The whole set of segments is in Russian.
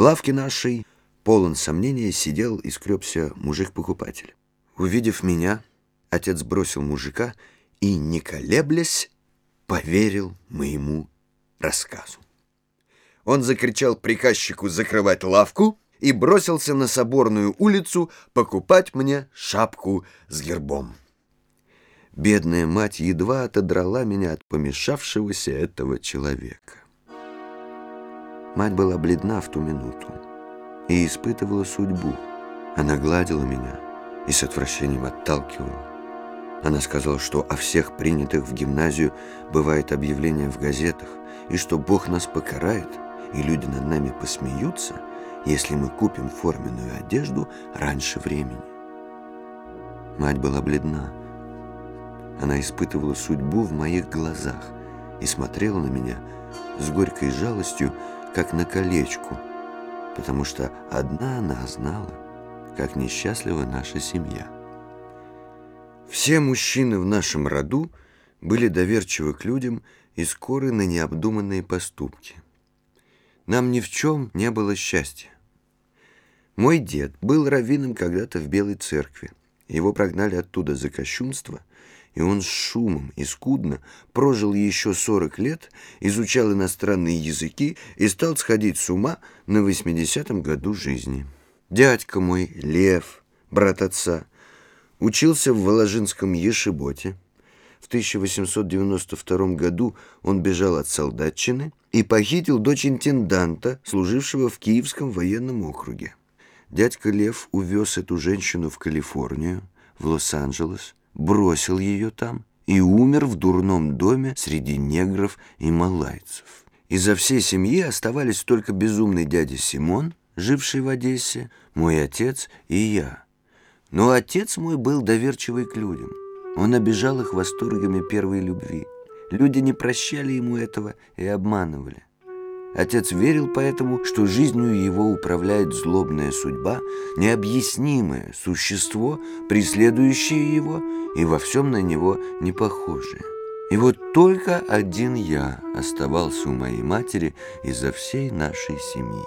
В лавке нашей, полон сомнения, сидел и скребся мужик-покупатель. Увидев меня, отец бросил мужика и, не колеблясь, поверил моему рассказу. Он закричал приказчику закрывать лавку и бросился на Соборную улицу покупать мне шапку с гербом. Бедная мать едва отодрала меня от помешавшегося этого человека. Мать была бледна в ту минуту и испытывала судьбу. Она гладила меня и с отвращением отталкивала. Она сказала, что о всех принятых в гимназию бывает объявление в газетах, и что Бог нас покарает, и люди над нами посмеются, если мы купим форменную одежду раньше времени. Мать была бледна. Она испытывала судьбу в моих глазах и смотрела на меня с горькой жалостью, как на колечку, потому что одна она знала, как несчастлива наша семья. Все мужчины в нашем роду были доверчивы к людям и скоры на необдуманные поступки. Нам ни в чем не было счастья. Мой дед был раввином когда-то в Белой церкви. Его прогнали оттуда за кощунство, и он с шумом и скудно прожил еще 40 лет, изучал иностранные языки и стал сходить с ума на 80-м году жизни. Дядька мой, Лев, брат отца, учился в Воложинском Ешеботе. В 1892 году он бежал от солдатчины и похитил дочь интенданта, служившего в Киевском военном округе. Дядька Лев увез эту женщину в Калифорнию, в Лос-Анджелес, бросил ее там и умер в дурном доме среди негров и малайцев. Изо всей семьи оставались только безумный дядя Симон, живший в Одессе, мой отец и я. Но отец мой был доверчивый к людям. Он обижал их восторгами первой любви. Люди не прощали ему этого и обманывали. Отец верил поэтому, что жизнью его управляет злобная судьба, необъяснимое существо, преследующее его и во всем на него не похожее. И вот только один я оставался у моей матери из-за всей нашей семьи.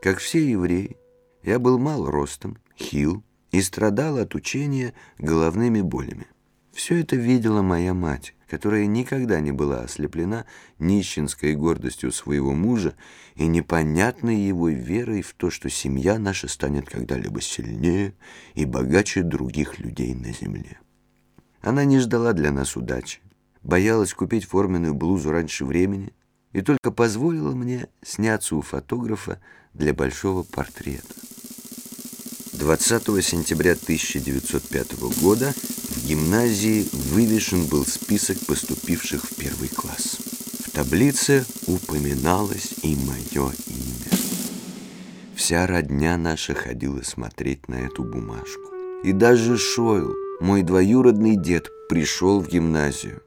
Как все евреи, я был мал ростом, хил и страдал от учения головными болями. Все это видела моя мать, которая никогда не была ослеплена нищенской гордостью своего мужа и непонятной его верой в то, что семья наша станет когда-либо сильнее и богаче других людей на земле. Она не ждала для нас удачи, боялась купить форменную блузу раньше времени и только позволила мне сняться у фотографа для большого портрета. 20 сентября 1905 года гимназии вывешен был список поступивших в первый класс. В таблице упоминалось и мое имя. Вся родня наша ходила смотреть на эту бумажку. И даже Шойл, мой двоюродный дед, пришел в гимназию.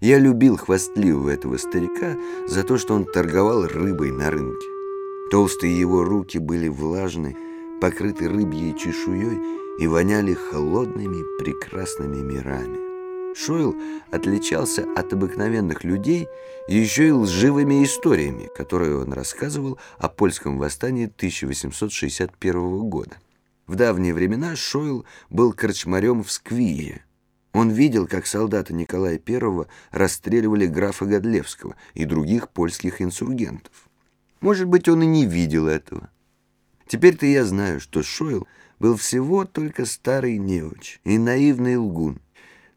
Я любил хвастливого этого старика за то, что он торговал рыбой на рынке. Толстые его руки были влажны, покрыты рыбьей чешуей и воняли холодными прекрасными мирами. Шойл отличался от обыкновенных людей еще и лживыми историями, которые он рассказывал о польском восстании 1861 года. В давние времена Шойл был корчмарем в Сквие. Он видел, как солдаты Николая I расстреливали графа Годлевского и других польских инсургентов. Может быть, он и не видел этого. Теперь-то я знаю, что Шойл был всего только старый неуч и наивный лгун,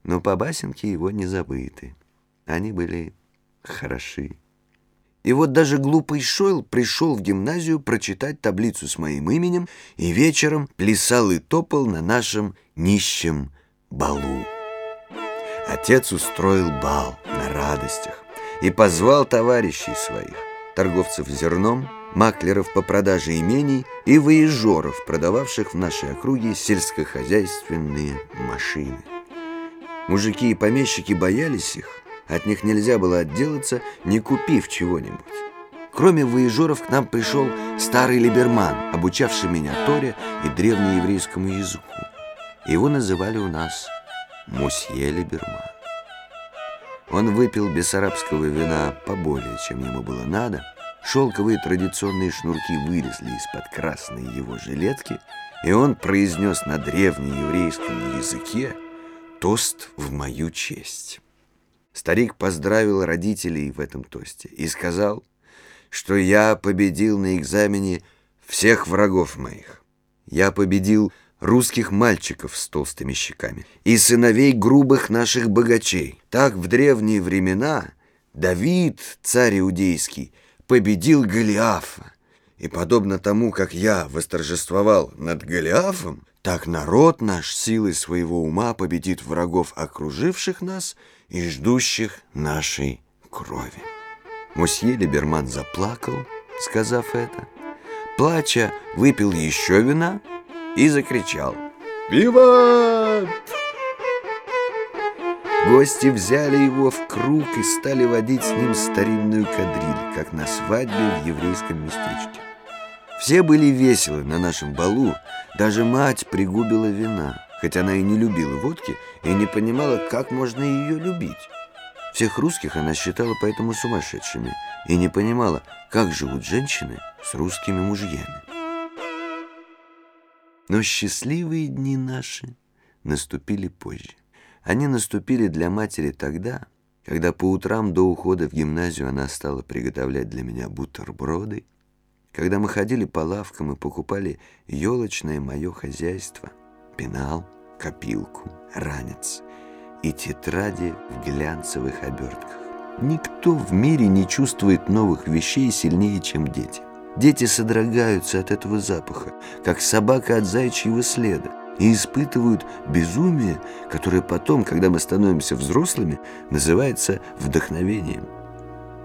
но по басенке его не забыты. Они были хороши. И вот даже глупый Шойл пришел в гимназию прочитать таблицу с моим именем и вечером плясал и топал на нашем нищем балу. Отец устроил бал на радостях и позвал товарищей своих, торговцев зерном, маклеров по продаже имений и выезжоров, продававших в нашей округе сельскохозяйственные машины. Мужики и помещики боялись их, от них нельзя было отделаться, не купив чего-нибудь. Кроме выезжоров к нам пришел старый либерман, обучавший меня Торе и древнееврейскому языку. Его называли у нас Мусье Либерман. Он выпил бессарабского вина поболее, чем ему было надо – Шелковые традиционные шнурки вылезли из-под красной его жилетки, и он произнес на древнееврейском языке тост в мою честь. Старик поздравил родителей в этом тосте и сказал, что я победил на экзамене всех врагов моих. Я победил русских мальчиков с толстыми щеками и сыновей грубых наших богачей. Так в древние времена Давид, царь иудейский, победил Голиафа. И подобно тому, как я восторжествовал над Голиафом, так народ наш силой своего ума победит врагов, окруживших нас и ждущих нашей крови. Мосье Либерман заплакал, сказав это. Плача, выпил еще вина и закричал «Виват!». Гости взяли его в круг и стали водить с ним старинную кадриль, как на свадьбе в еврейском местечке. Все были веселы на нашем балу, даже мать пригубила вина, хотя она и не любила водки и не понимала, как можно ее любить. Всех русских она считала поэтому сумасшедшими и не понимала, как живут женщины с русскими мужьями. Но счастливые дни наши наступили позже. Они наступили для матери тогда, когда по утрам до ухода в гимназию она стала приготовлять для меня бутерброды, когда мы ходили по лавкам и покупали елочное мое хозяйство, пенал, копилку, ранец и тетради в глянцевых обертках. Никто в мире не чувствует новых вещей сильнее, чем дети. Дети содрогаются от этого запаха, как собака от зайчьего следа и испытывают безумие, которое потом, когда мы становимся взрослыми, называется вдохновением.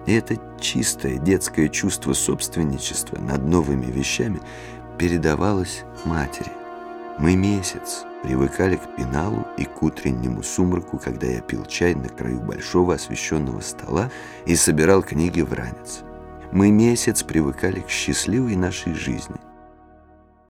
И это чистое детское чувство собственничества над новыми вещами передавалось матери. Мы месяц привыкали к пеналу и к утреннему сумраку, когда я пил чай на краю большого освещенного стола и собирал книги в ранец. Мы месяц привыкали к счастливой нашей жизни –